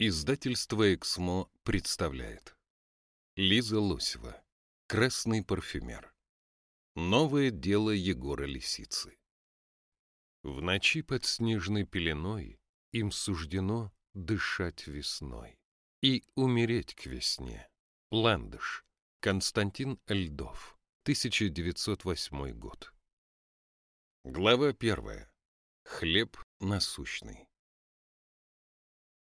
Издательство «Эксмо» представляет Лиза Лосева «Красный парфюмер» Новое дело Егора Лисицы В ночи под снежной пеленой Им суждено дышать весной И умереть к весне. Ландыш. Константин Льдов. 1908 год. Глава первая. Хлеб насущный.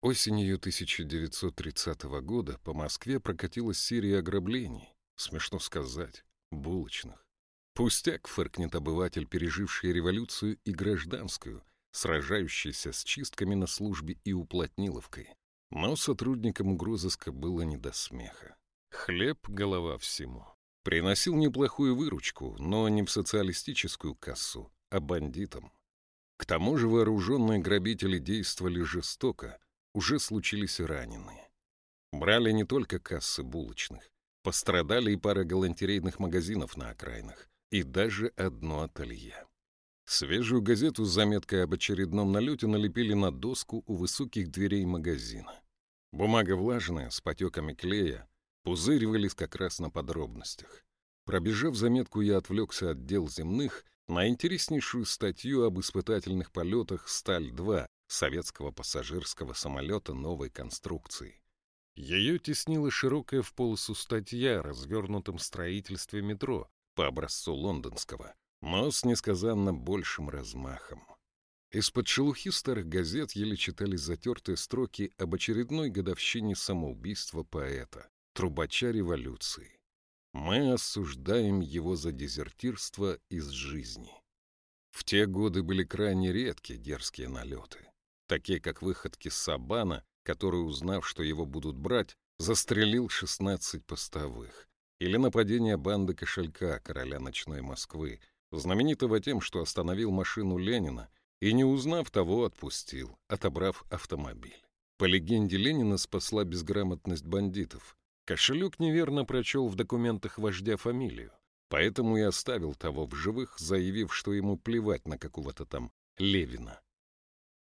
Осенью 1930 года по Москве прокатилась серия ограблений, смешно сказать, булочных. Пустяк фыркнет обыватель, переживший революцию и гражданскую, сражающийся с чистками на службе и уплотниловкой. Но сотрудникам угрозыска было не до смеха. Хлеб — голова всему. Приносил неплохую выручку, но не в социалистическую кассу, а бандитам. К тому же вооруженные грабители действовали жестоко, уже случились и раненые. Брали не только кассы булочных, пострадали и пара галантерейных магазинов на окраинах, и даже одно ателье. Свежую газету с заметкой об очередном налете налепили на доску у высоких дверей магазина. Бумага влажная, с потеками клея, пузыривались как раз на подробностях. Пробежав заметку, я отвлекся от дел земных на интереснейшую статью об испытательных полетах «Сталь-2» советского пассажирского самолета новой конструкции. Ее теснила широкая в полосу статья о развернутом строительстве метро по образцу лондонского, но с несказанно большим размахом. Из-под шелухи старых газет еле читались затертые строки об очередной годовщине самоубийства поэта, трубача революции. Мы осуждаем его за дезертирство из жизни. В те годы были крайне редкие дерзкие налеты, такие как выходки Сабана, который, узнав, что его будут брать, застрелил 16 постовых, или нападение банды кошелька короля ночной Москвы, знаменитого тем, что остановил машину Ленина и, не узнав того, отпустил, отобрав автомобиль. По легенде Ленина спасла безграмотность бандитов, Кошелек неверно прочел в документах вождя фамилию, поэтому и оставил того в живых, заявив, что ему плевать на какого-то там Левина.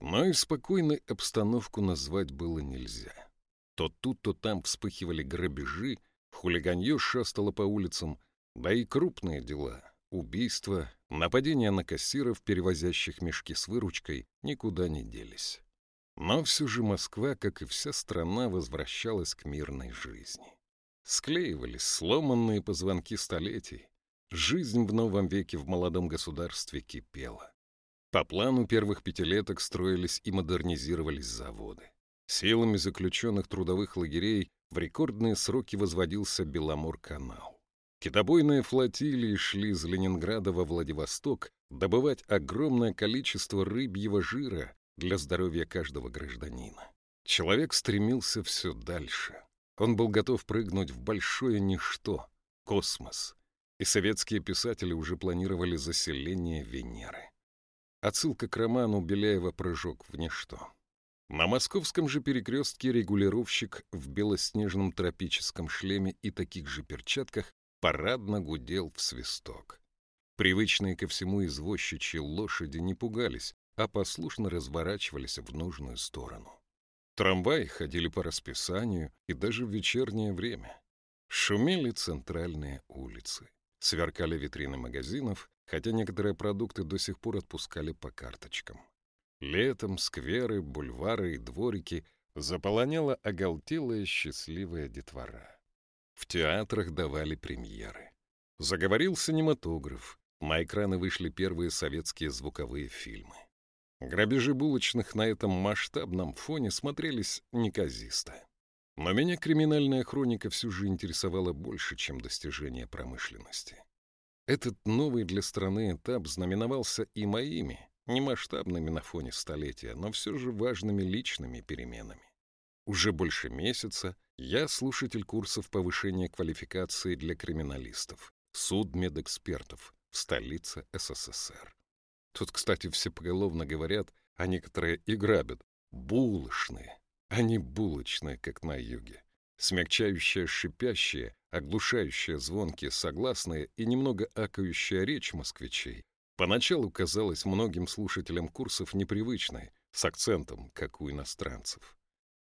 Но и спокойной обстановку назвать было нельзя. То тут, то там вспыхивали грабежи, хулиганье шастало по улицам, да и крупные дела — убийства, нападения на кассиров, перевозящих мешки с выручкой, никуда не делись. Но все же Москва, как и вся страна, возвращалась к мирной жизни. Склеивались сломанные позвонки столетий. Жизнь в новом веке в молодом государстве кипела. По плану первых пятилеток строились и модернизировались заводы. Силами заключенных трудовых лагерей в рекордные сроки возводился Беломор-канал. Китобойные флотилии шли из Ленинграда во Владивосток добывать огромное количество рыбьего жира для здоровья каждого гражданина. Человек стремился все дальше. Он был готов прыгнуть в большое ничто — космос. И советские писатели уже планировали заселение Венеры. Отсылка к роману Беляева «Прыжок в ничто». На московском же перекрестке регулировщик в белоснежном тропическом шлеме и таких же перчатках парадно гудел в свисток. Привычные ко всему извозчичьи лошади не пугались, а послушно разворачивались в нужную сторону. Трамваи ходили по расписанию и даже в вечернее время. Шумели центральные улицы. Сверкали витрины магазинов, хотя некоторые продукты до сих пор отпускали по карточкам. Летом скверы, бульвары и дворики заполоняла оголтелая счастливая детвора. В театрах давали премьеры. Заговорил синематограф. На экраны вышли первые советские звуковые фильмы. Грабежи булочных на этом масштабном фоне смотрелись неказисто. Но меня криминальная хроника все же интересовала больше, чем достижение промышленности. Этот новый для страны этап знаменовался и моими, не масштабными на фоне столетия, но все же важными личными переменами. Уже больше месяца я слушатель курсов повышения квалификации для криминалистов, судмедэкспертов в столице СССР. Тут, кстати, все поголовно говорят, а некоторые и грабят. Булочные, а не булочные, как на юге. Смягчающая шипящая, оглушающая звонкие согласные и немного акающая речь москвичей поначалу казалась многим слушателям курсов непривычной, с акцентом, как у иностранцев.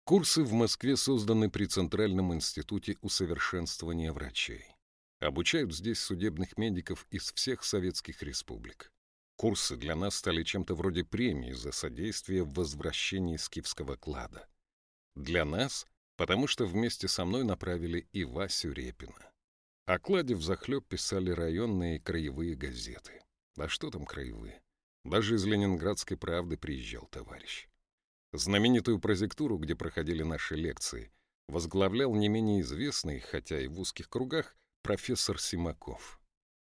Курсы в Москве созданы при Центральном институте усовершенствования врачей. Обучают здесь судебных медиков из всех советских республик. Курсы для нас стали чем-то вроде премии за содействие в возвращении скифского клада. Для нас, потому что вместе со мной направили и Васю Репина. О кладе взахлеб писали районные и краевые газеты. Да что там краевые? Даже из Ленинградской правды приезжал товарищ. Знаменитую прозектуру, где проходили наши лекции, возглавлял не менее известный, хотя и в узких кругах, профессор Симаков.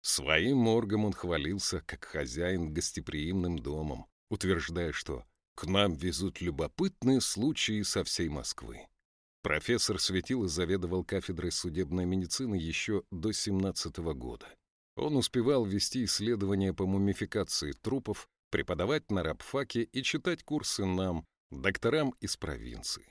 Своим моргом он хвалился, как хозяин гостеприимным домом, утверждая, что «к нам везут любопытные случаи со всей Москвы». Профессор Светило заведовал кафедрой судебной медицины еще до 17 -го года. Он успевал вести исследования по мумификации трупов, преподавать на рабфаке и читать курсы нам, докторам из провинции.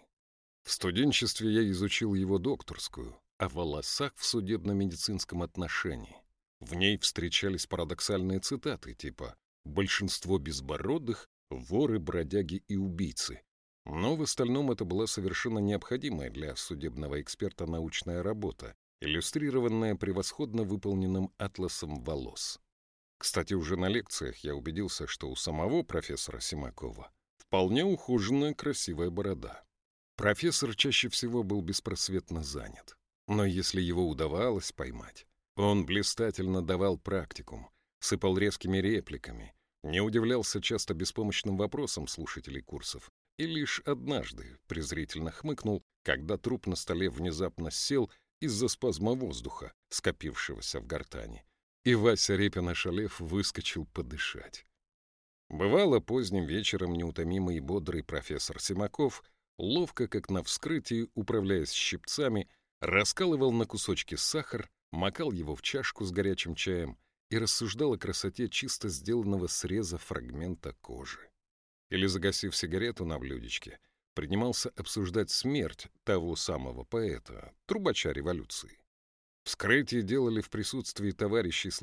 В студенчестве я изучил его докторскую о волосах в судебно-медицинском отношении. В ней встречались парадоксальные цитаты типа «большинство безбородых — воры, бродяги и убийцы». Но в остальном это была совершенно необходимая для судебного эксперта научная работа, иллюстрированная превосходно выполненным атласом волос. Кстати, уже на лекциях я убедился, что у самого профессора Симакова Вполне ухоженная красивая борода. Профессор чаще всего был беспросветно занят. Но если его удавалось поймать, он блистательно давал практикум, сыпал резкими репликами, не удивлялся часто беспомощным вопросам слушателей курсов и лишь однажды презрительно хмыкнул, когда труп на столе внезапно сел из-за спазма воздуха, скопившегося в гортани. И Вася Репин, ошалев, выскочил подышать. Бывало, поздним вечером неутомимый и бодрый профессор Симаков, ловко, как на вскрытии, управляясь щипцами, раскалывал на кусочки сахар, макал его в чашку с горячим чаем и рассуждал о красоте чисто сделанного среза фрагмента кожи. Или, загасив сигарету на блюдечке, принимался обсуждать смерть того самого поэта, трубача революции. Вскрытие делали в присутствии товарищей с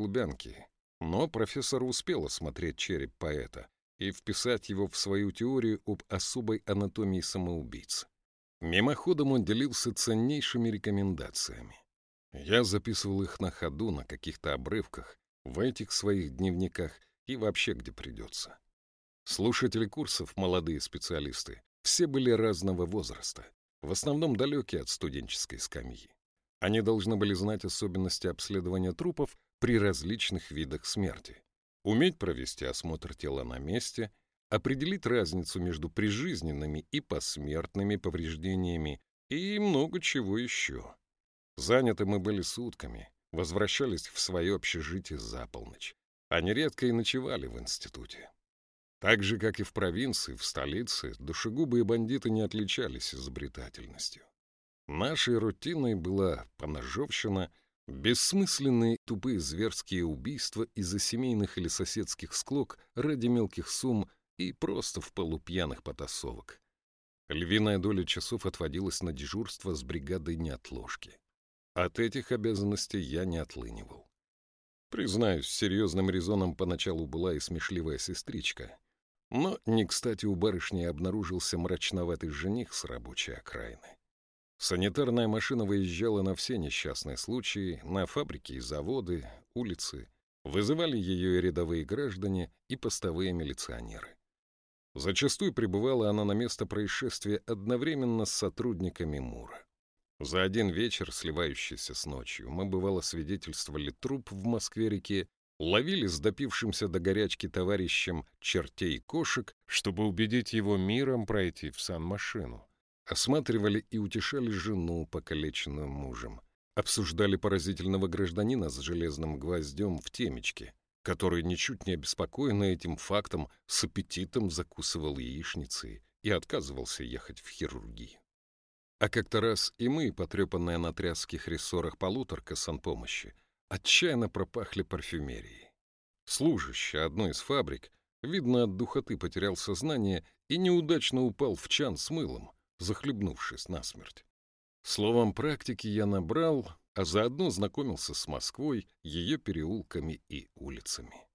но профессор успел осмотреть череп поэта и вписать его в свою теорию об особой анатомии самоубийц. Мимоходом он делился ценнейшими рекомендациями. Я записывал их на ходу, на каких-то обрывках, в этих своих дневниках и вообще где придется. Слушатели курсов, молодые специалисты, все были разного возраста, в основном далекие от студенческой скамьи. Они должны были знать особенности обследования трупов при различных видах смерти, уметь провести осмотр тела на месте, определить разницу между прижизненными и посмертными повреждениями и много чего еще. Заняты мы были сутками, возвращались в свое общежитие за полночь, а нередко и ночевали в институте. Так же, как и в провинции, в столице, душегубы и бандиты не отличались изобретательностью. Нашей рутиной была поножовщина — Бессмысленные, тупые зверские убийства из-за семейных или соседских склок ради мелких сумм и просто в полупьяных потасовок. Львиная доля часов отводилась на дежурство с бригадой неотложки. От этих обязанностей я не отлынивал. Признаюсь, серьезным резоном поначалу была и смешливая сестричка. Но не кстати у барышни обнаружился мрачноватый жених с рабочей окраины. Санитарная машина выезжала на все несчастные случаи, на фабрики и заводы, улицы. Вызывали ее и рядовые граждане, и постовые милиционеры. Зачастую прибывала она на место происшествия одновременно с сотрудниками МУРа. За один вечер, сливающийся с ночью, мы, бывало, свидетельствовали труп в Москве-реке, ловили с допившимся до горячки товарищем чертей кошек, чтобы убедить его миром пройти в сан-машину. Осматривали и утешали жену, покалеченную мужем. Обсуждали поразительного гражданина с железным гвоздем в темечке, который, ничуть не обеспокоенный этим фактом, с аппетитом закусывал яичницы и отказывался ехать в хирургию. А как-то раз и мы, потрепанная на тряских рессорах полуторка санпомощи, отчаянно пропахли парфюмерией. Служащий одной из фабрик, видно, от духоты потерял сознание и неудачно упал в чан с мылом, захлебнувшись насмерть. Словом, практики я набрал, а заодно знакомился с Москвой, ее переулками и улицами.